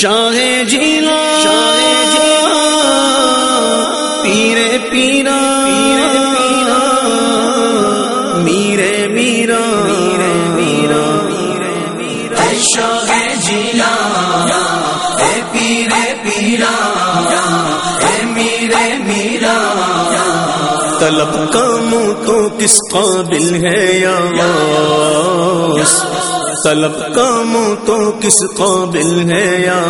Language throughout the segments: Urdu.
شاہ جیلا شاہ جیلا پیرے پیرا پیرا میرے میرا میرے میرا میرے میرا شاہ جیلا اے پیرے پیرا اے میرے میرا۔ طلب کا کاموں تو کس قابل ہے یا واس طلب کاموں تو کس قابل ہے یا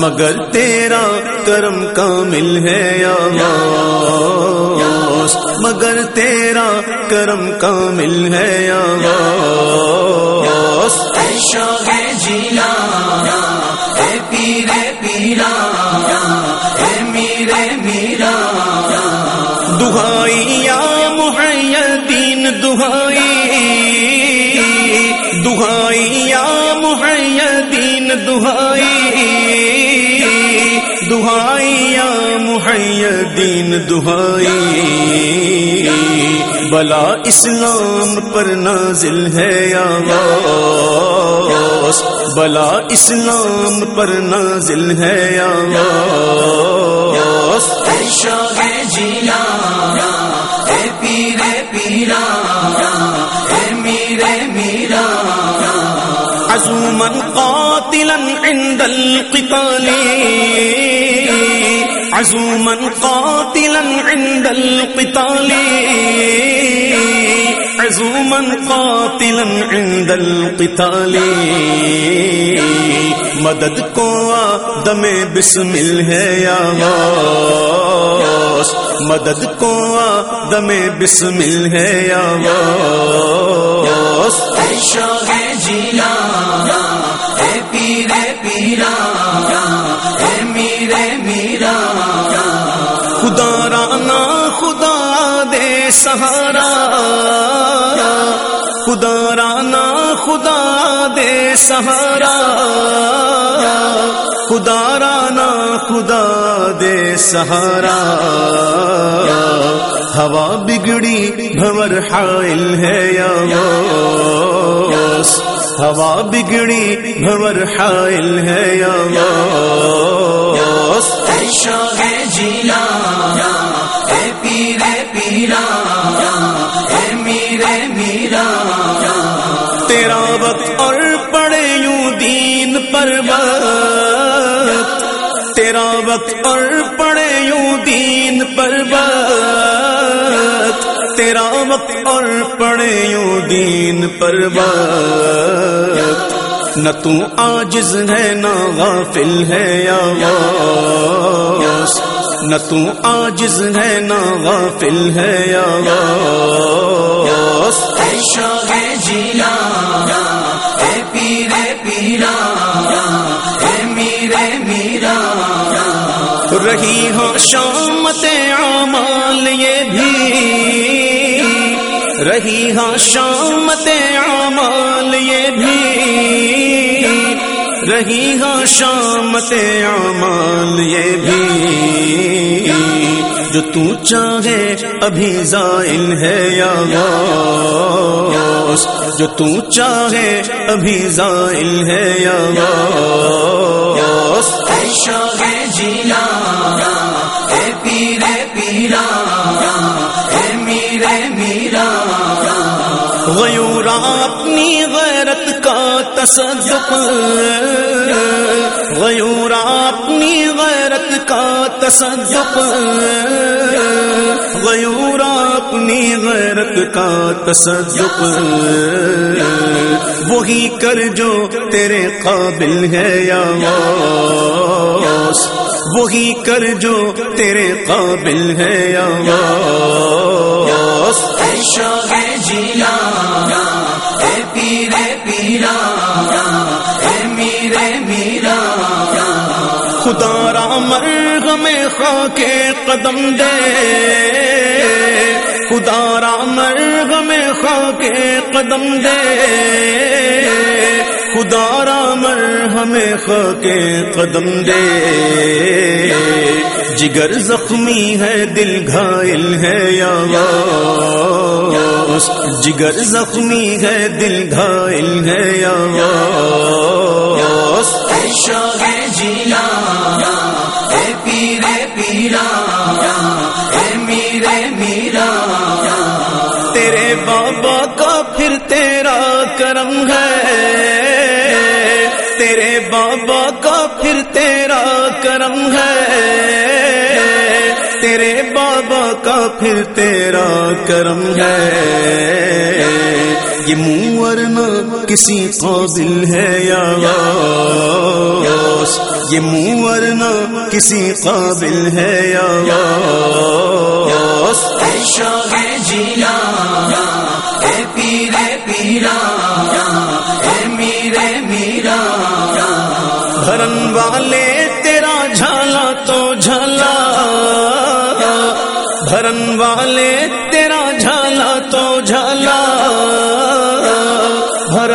مگر تیرا کرم کامل ہے یا مگر تیرا کرم کامل ہے یا شاہ جیلا اے پیرے پیرا اے میرے میرا۔ دہائی یا محیدین دہائی دہائی، یا محیدین، دہائی۔ دہائی، یا محیدین، دہائی۔ بلا اسلام پر نازل ہے یا واس بلا اسلام پر نازل ہے یا واس اے شاہ جیلا اے پیرے پیرا اے میرے میرا عزوما قاتلا عند القتال. عزوما قاتلا عند القتال. عزوما قاتلا عند القتال. مدد کو دم بسمل ہے یا واس مدد کو دم بسمل ہے یا واس اے شاہ جیلا اے پیرے پیرا اے میرے میرا. خدا رانا خدا دے سہارا۔ خدا رانا، خدا دے سہارا۔ خدا رانا، خدا دے سہارا۔ ہوا بگڑی، بھور حائل ہے یا واس ہوا بگڑی، بھور حائل ہے یا واس شاہ جیلا پیرے پیرا اے میرے میرا۔ تیرا وقت اور پڑے یوں دین پر وقت۔ تیرا وقت اور پڑے یوں دین پر وقت۔ تیرا وقت اور پڑے یوں دین پر وقت۔ نہ تو آجز ہے، نہ غافل ہے یا واس۔ نہ تو آجز ہے نہ غافل ہے یا واس اے شاہ جیلا اے پیرے پیرا اے میرے میرا۔ رہی ہاں شامت اعمال یہ بھی۔ رہی ہاں شامت اعمال یہ بھی۔ رہی ہاں شامت اعمال یہ بھی۔ جو تو چاہے ابھی زائل ہے یا واس جو تو چاہے ابھی زائل ہے یا واس اے شاہ جیلا اے پیرے پیرا اپنی غیرت کا تصدق غیورا اپنی غیرت کا تصدق غیورا اپنی غیرت کا تصدق وہی کر جو تیرے قابل ہے یا واس۔ وہی کر جو تیرے قابل ہے یا واس۔ اے شاہ جیلا خدا را مرغ خاک قدم دے۔ خدا را مرغ میں خاک قدم دے۔ خدا را مرغ خاک قدم دے۔ جگر زخمی ہے، دل گھائل ہے یا واس۔ جگر زخمی ہے، دل گھائل ہے یا واس۔ کرم ہے تیرے بابا کا پھر تیرا کرم ہے تیرے بابا کا پھر تیرا کرم ہے یہ منہ ورنہ کسی قابل ہے یا یاس یہ منہ ورنہ کسی قابل ہے یا یاس ہے جینا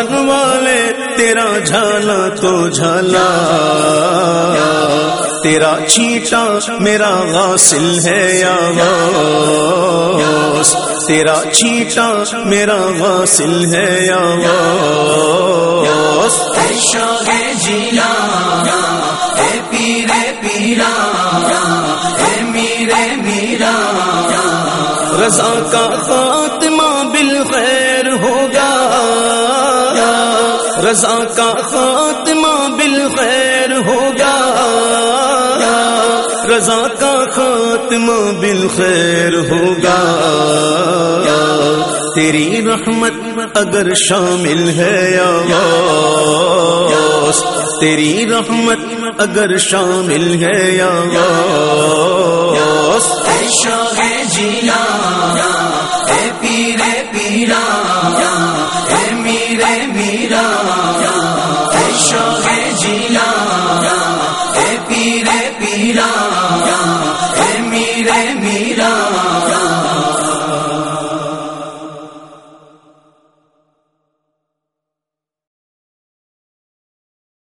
بھرن والے تیرا جھالا تو جھالا۔ تیرا چیٹا میرا غاسل ہے یا غوث۔ تیرا چیٹا میرا غاسل ہے یا غوث۔ شاہ جیلا اے پیرے پیرا اے میرے میرا۔ رضا کا رضا کا خاتمہ بالخیر ہوگا۔ رضا کا خاتمہ بالخیر ہوگا۔ تیری رحمت اگر شامل ہے یا غوث تیری رحمت اگر شامل ہے یا غوث شاہ جیلا